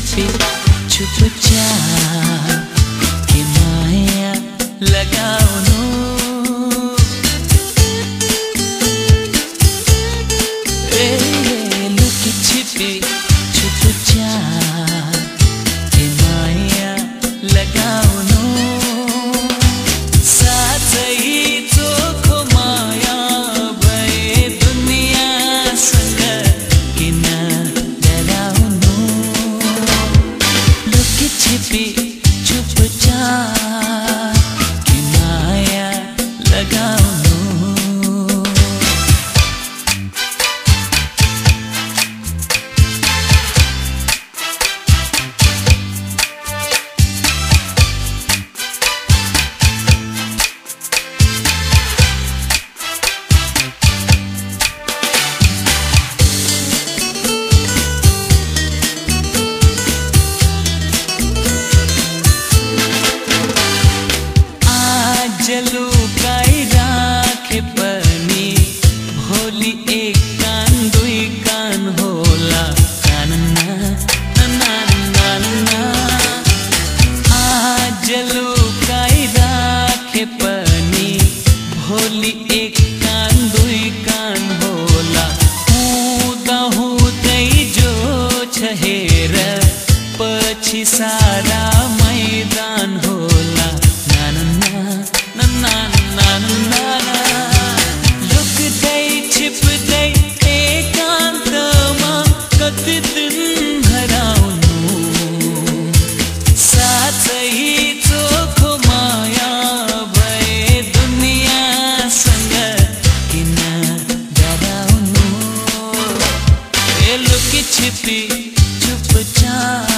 ciebie czuć ciała. छुप जा me eh. ache छिपी छुप जा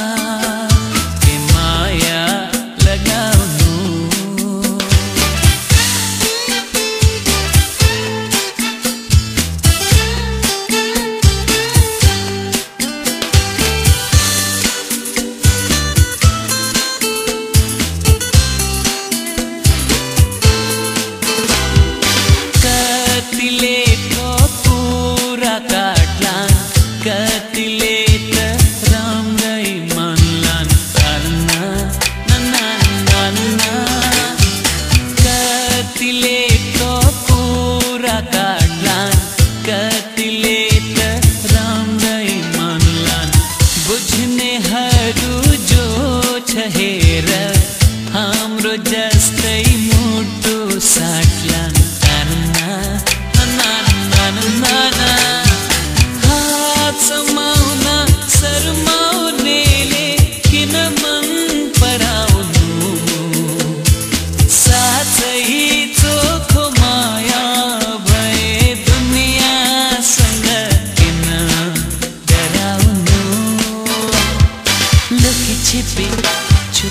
一切并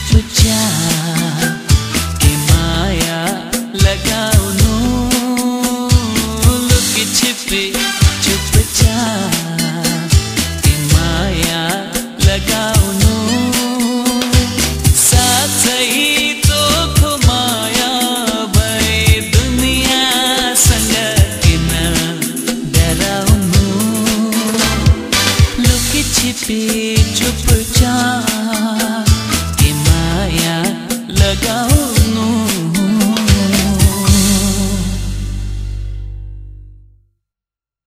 不假。ago